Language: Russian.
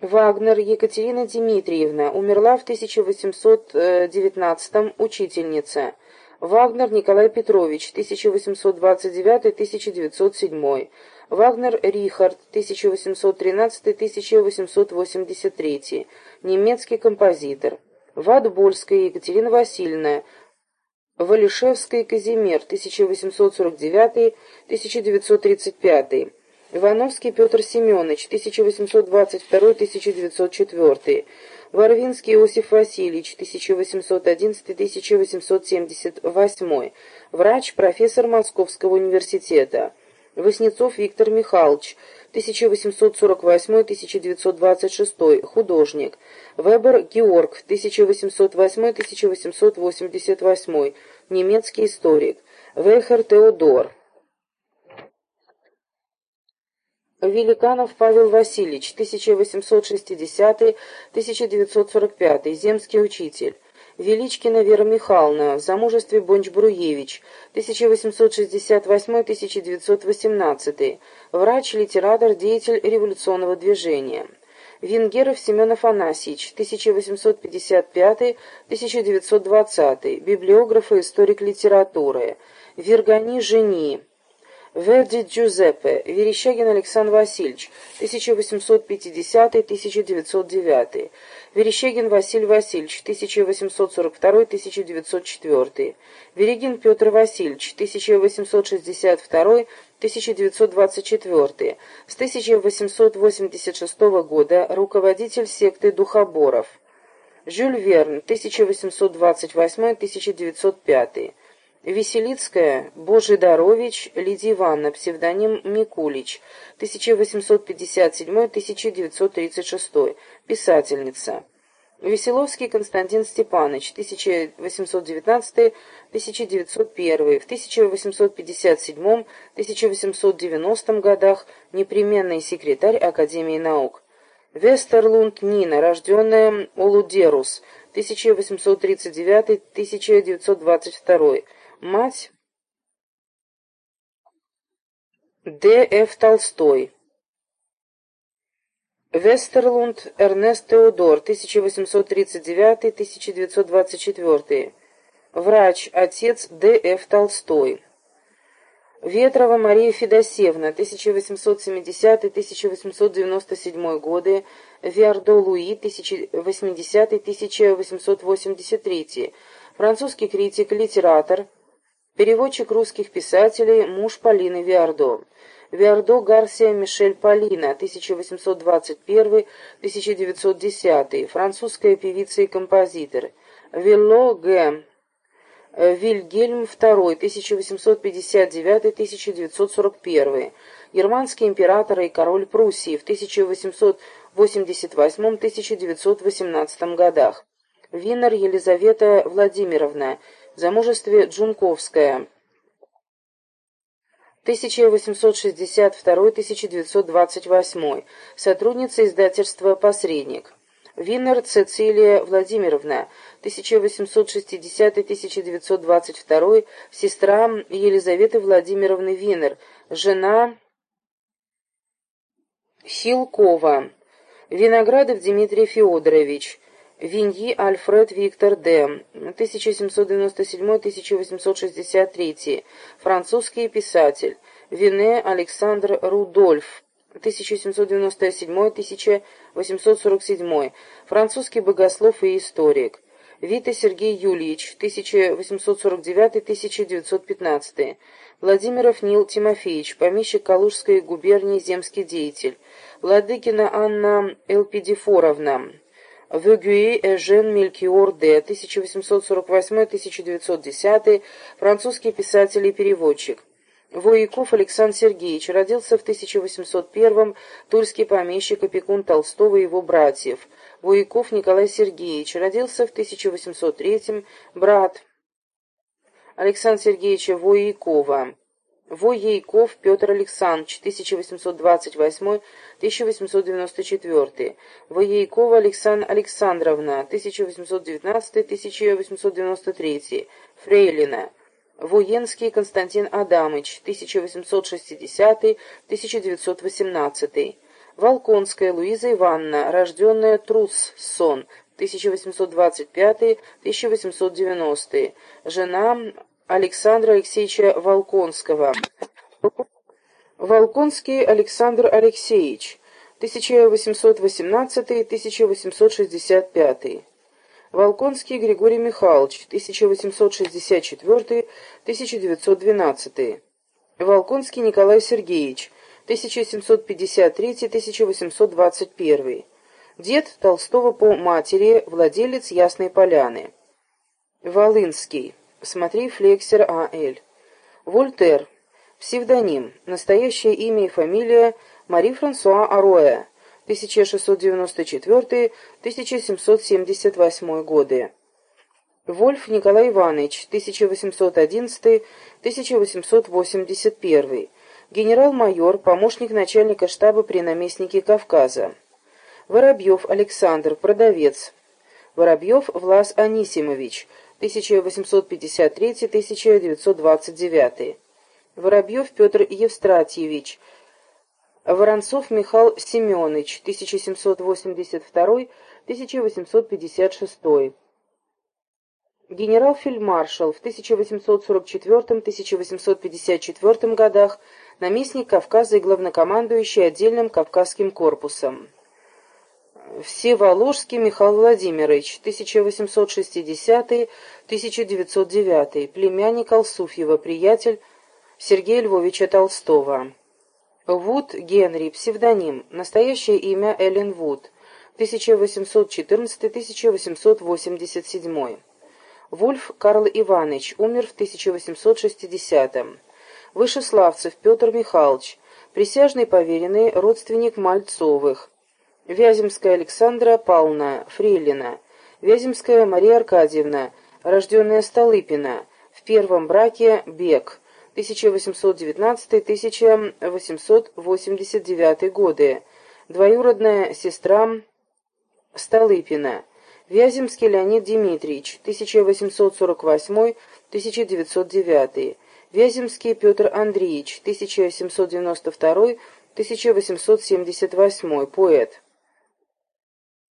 Вагнер Екатерина Дмитриевна, умерла в 1819 учительница. Вагнер Николай Петрович, 1829-1907. Вагнер Рихард, 1813-1883. Немецкий композитор. Ватбольская Екатерина Васильевна, Валишевский Казимир, 1849-1935. Ивановский Петр Семенович, 1822-1904. Варвинский Иосиф Васильевич, 1811-1878. Врач, профессор Московского университета. Воснецов Виктор Михайлович, 1848-1926. Художник. Вебер Георг, 1808-1888. Немецкий историк. Вейхер Теодор. Великанов Павел Васильевич, 1860-1945, земский учитель. Величкина Вера Михайловна, в замужестве Бонч-Бруевич, 1868-1918, врач, литератор, деятель революционного движения. Венгеров Семен Афанасьевич, 1855-1920, библиограф и историк литературы. Вергани Жени, Верди Джузеппе, Верещагин Александр Васильевич, 1850-1909, Верещагин Василий Васильевич, 1842-1904, Верегин Петр Васильевич, 1862-1924, с 1886 года руководитель секты Духоборов, Жюль Верн, 1828-1905, Веселицкая, Божидарович, Лидия Ивановна, псевдоним Микулич, 1857-1936, писательница. Веселовский Константин Степанович, 1819-1901, в 1857-1890 годах непременный секретарь Академии наук. Вестерлунд Нина, рожденная Олудерус, 1839-1922, Мать Д. Ф. Толстой. Вестерлунд Эрнест Теодор, 1839-1924. Врач, отец Д. Ф. Толстой. Ветрова Мария Федосевна, 1870-1897 годы, Виардо Луи, 1080-1883, французский критик, литератор, Переводчик русских писателей, муж Полины Виардо. Виардо Гарсия Мишель Полина, 1821-1910, французская певица и композитор. Вилло Г. Вильгельм II, 1859-1941, германский император и король Пруссии в 1888-1918 годах. Винер Елизавета Владимировна, замужестве Джунковская. 1862-1928. Сотрудница издательства «Посредник». Винер Цицилия Владимировна, 1860-1922, сестра Елизаветы Владимировны Винер, жена Хилкова. Виноградов Дмитрий Федорович, Виньи Альфред Виктор Д. 1797-1863. Французский писатель. Вине Александр Рудольф. 1797-1847. Французский богослов и историк. Вита Сергей Юльевич. 1849-1915. Владимиров Нил Тимофеевич. Помещик Калужской губернии, земский деятель. Владыкина Анна Элпидифоровна. Вегюи Эжен Мелькиор Д. 1848-1910, французский писатель и переводчик. Вояков Александр Сергеевич родился в 1801-м, тульский помещик, опекун Толстого и его братьев. Вояков Николай Сергеевич родился в 1803-м, брат Александра Сергеевича Воякова. Воейков Петр Александрович, 1828-1894. Воейкова Александра Александровна, 1819-1893. Фрейлина. Военский Константин Адамыч, 1860-1918. Волконская Луиза Ивановна, рожденная Труссон, 1825-1890, жена Александра Алексеевича Волконского. Волконский Александр Алексеевич, 1818-1865. Волконский Григорий Михайлович, 1864-1912. Волконский Николай Сергеевич, 1753-1821. Дед Толстого по матери, владелец Ясной Поляны. Волынский. Смотри Флексер А.Л. Вольтер. Псевдоним. Настоящее имя и фамилия Мари Франсуа Аруэ. 1694-1778 годы. Вольф Николай Иванович, 1811-1881. Генерал-майор, помощник начальника штаба при наместнике Кавказа. Воробьев Александр, продавец. Воробьев Влас Анисимович, 1853-1929. Воробьев Петр Евстратьевич, Воронцов Михаил Семенович, 1782-1856. Генерал-фельдмаршал в 1844-1854 годах, наместник Кавказа и главнокомандующий отдельным Кавказским корпусом. Всеволожский Михаил Владимирович, 1860-1909, племянник Алсуфьева, приятель Сергея Львовича Толстого. Вуд Генри, псевдоним, настоящее имя Эллен Вуд, 1814-1887. Вульф Карл Иванович, умер в 1860-м. Вышеславцев Петр Михайлович, присяжный поверенный, родственник Мальцовых. Вяземская Александра Павловна, фрейлина. Вяземская Мария Аркадьевна, рожденная Столыпина, в первом браке Бег, 1819-1889 годы, двоюродная сестра Столыпина, Вяземский Леонид Дмитриевич, 1848-1909, Вяземский Петр Андреевич, 1792-1878, поэт.